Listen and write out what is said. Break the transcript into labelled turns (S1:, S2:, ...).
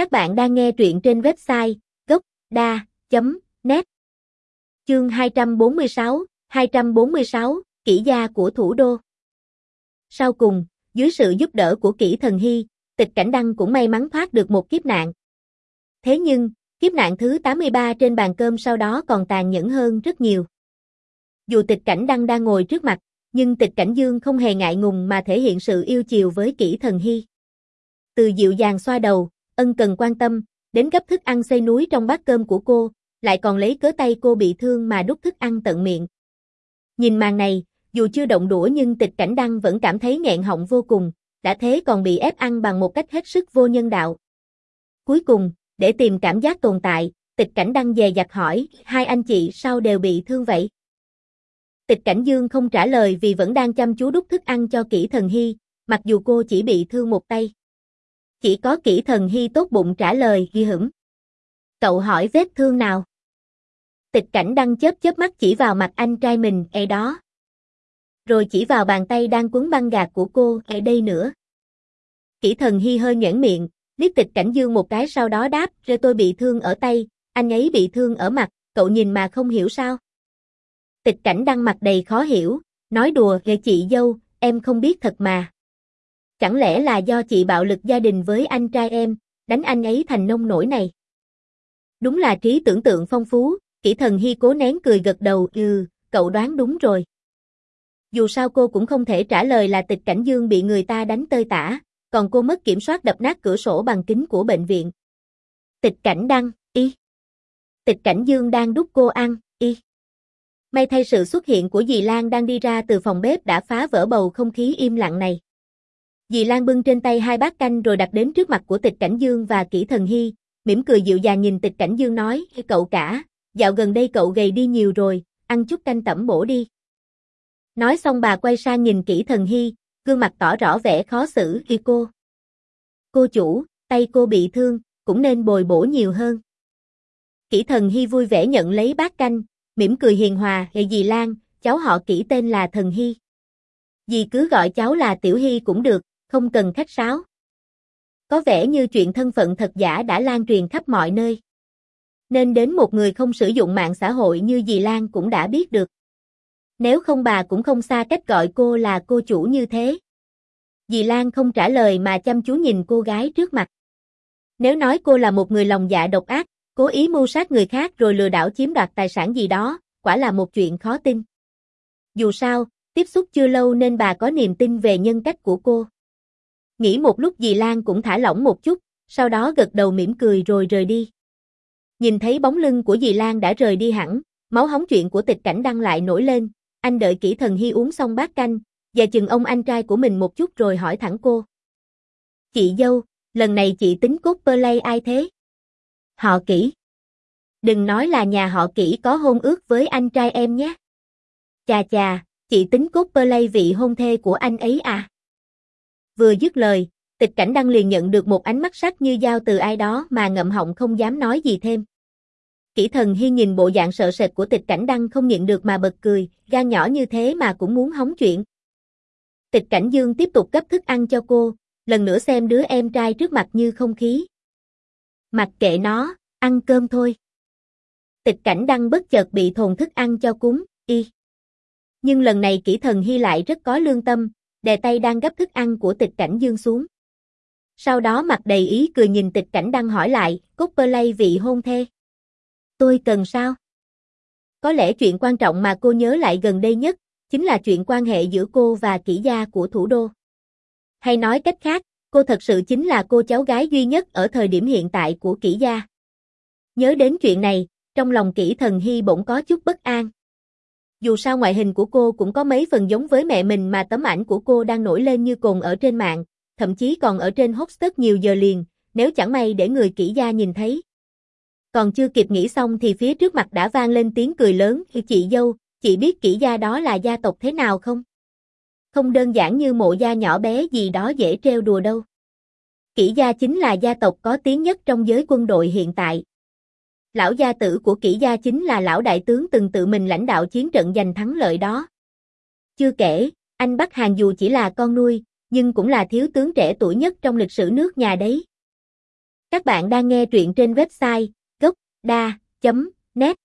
S1: Các bạn đang nghe truyện trên website gốc.da.net Chương 246, 246, Kỷ gia của thủ đô Sau cùng, dưới sự giúp đỡ của kỷ thần hy, tịch cảnh đăng cũng may mắn thoát được một kiếp nạn. Thế nhưng, kiếp nạn thứ 83 trên bàn cơm sau đó còn tàn nhẫn hơn rất nhiều. Dù tịch cảnh đăng đang ngồi trước mặt, nhưng tịch cảnh dương không hề ngại ngùng mà thể hiện sự yêu chiều với kỹ thần hy. Từ dịu dàng xoa đầu, ân cần quan tâm, đến gấp thức ăn xây núi trong bát cơm của cô, lại còn lấy cớ tay cô bị thương mà đút thức ăn tận miệng. Nhìn màn này, dù chưa động đũa nhưng tịch cảnh đăng vẫn cảm thấy nghẹn họng vô cùng, đã thế còn bị ép ăn bằng một cách hết sức vô nhân đạo. Cuối cùng, để tìm cảm giác tồn tại, tịch cảnh đăng dè dặt hỏi, hai anh chị sao đều bị thương vậy? Tịch cảnh dương không trả lời vì vẫn đang chăm chú đút thức ăn cho kỹ thần hy, mặc dù cô chỉ bị thương một tay. Chỉ có kỹ thần hy tốt bụng trả lời ghi hửng. Cậu hỏi vết thương nào? Tịch cảnh đăng chớp chớp mắt chỉ vào mặt anh trai mình, e đó. Rồi chỉ vào bàn tay đang quấn băng gạc của cô, e đây nữa. Kỹ thần hy hơi nhẫn miệng, liếc tịch cảnh dương một cái sau đó đáp, rồi tôi bị thương ở tay, anh ấy bị thương ở mặt, cậu nhìn mà không hiểu sao. Tịch cảnh đăng mặt đầy khó hiểu, nói đùa, ghê chị dâu, em không biết thật mà. Chẳng lẽ là do chị bạo lực gia đình với anh trai em, đánh anh ấy thành nông nổi này? Đúng là trí tưởng tượng phong phú, kỹ thần hy cố nén cười gật đầu, ừ, cậu đoán đúng rồi. Dù sao cô cũng không thể trả lời là tịch cảnh dương bị người ta đánh tơi tả, còn cô mất kiểm soát đập nát cửa sổ bằng kính của bệnh viện. Tịch cảnh đăng, y. Tịch cảnh dương đang đút cô ăn, y. May thay sự xuất hiện của dì Lan đang đi ra từ phòng bếp đã phá vỡ bầu không khí im lặng này. Dì Lan bưng trên tay hai bát canh rồi đặt đến trước mặt của tịch cảnh dương và kỹ thần hy, mỉm cười dịu dàng nhìn tịch cảnh dương nói, cậu cả, dạo gần đây cậu gầy đi nhiều rồi, ăn chút canh tẩm bổ đi. Nói xong bà quay sang nhìn kỹ thần hy, gương mặt tỏ rõ vẻ khó xử khi cô. Cô chủ, tay cô bị thương, cũng nên bồi bổ nhiều hơn. Kỹ thần hy vui vẻ nhận lấy bát canh, mỉm cười hiền hòa, hệ dì Lan, cháu họ kỹ tên là thần hy. Dì cứ gọi cháu là tiểu hy cũng được, không cần khách sáo. Có vẻ như chuyện thân phận thật giả đã lan truyền khắp mọi nơi. Nên đến một người không sử dụng mạng xã hội như dì Lan cũng đã biết được. Nếu không bà cũng không xa cách gọi cô là cô chủ như thế. Dì Lan không trả lời mà chăm chú nhìn cô gái trước mặt. Nếu nói cô là một người lòng dạ độc ác, cố ý mưu sát người khác rồi lừa đảo chiếm đoạt tài sản gì đó, quả là một chuyện khó tin. Dù sao, tiếp xúc chưa lâu nên bà có niềm tin về nhân cách của cô. Nghĩ một lúc dì Lan cũng thả lỏng một chút, sau đó gật đầu mỉm cười rồi rời đi. Nhìn thấy bóng lưng của dì Lan đã rời đi hẳn, máu hóng chuyện của tịch cảnh đăng lại nổi lên, anh đợi kỹ thần hy uống xong bát canh, và chừng ông anh trai của mình một chút rồi hỏi thẳng cô. Chị dâu, lần này chị tính cốt pơ ai thế? Họ kỹ. Đừng nói là nhà họ kỹ có hôn ước với anh trai em nhé. Chà chà, chị tính cốt pơ vị hôn thê của anh ấy à? Vừa dứt lời, tịch cảnh đăng liền nhận được một ánh mắt sắc như dao từ ai đó mà ngậm họng không dám nói gì thêm. Kỷ thần hy nhìn bộ dạng sợ sệt của tịch cảnh đăng không nhịn được mà bật cười, gan nhỏ như thế mà cũng muốn hóng chuyện. Tịch cảnh dương tiếp tục cấp thức ăn cho cô, lần nữa xem đứa em trai trước mặt như không khí. Mặc kệ nó, ăn cơm thôi. Tịch cảnh đăng bất chợt bị thồn thức ăn cho cúng, y. Nhưng lần này kỹ thần hy lại rất có lương tâm, đè tay đang gấp thức ăn của tịch cảnh dương xuống. Sau đó mặt đầy ý cười nhìn tịch cảnh đang hỏi lại, cốt bơ lay vị hôn thê. Tôi cần sao? Có lẽ chuyện quan trọng mà cô nhớ lại gần đây nhất, chính là chuyện quan hệ giữa cô và kỹ gia của thủ đô. Hay nói cách khác, cô thật sự chính là cô cháu gái duy nhất ở thời điểm hiện tại của kỹ gia. Nhớ đến chuyện này, trong lòng kỹ thần hy bỗng có chút bất an. Dù sao ngoại hình của cô cũng có mấy phần giống với mẹ mình mà tấm ảnh của cô đang nổi lên như cồn ở trên mạng, thậm chí còn ở trên Hotstart nhiều giờ liền, nếu chẳng may để người kỹ gia nhìn thấy. Còn chưa kịp nghĩ xong thì phía trước mặt đã vang lên tiếng cười lớn, chị dâu, chị biết kỹ gia đó là gia tộc thế nào không? Không đơn giản như mộ gia nhỏ bé gì đó dễ trêu đùa đâu. Kỷ gia chính là gia tộc có tiếng nhất trong giới quân đội hiện tại. Lão gia tử của kỷ gia chính là lão đại tướng từng tự mình lãnh đạo chiến trận giành thắng lợi đó. Chưa kể, anh Bắc Hàn dù chỉ là con nuôi, nhưng cũng là thiếu tướng trẻ tuổi nhất trong lịch sử nước nhà đấy. Các bạn đang nghe truyện trên website gocda.net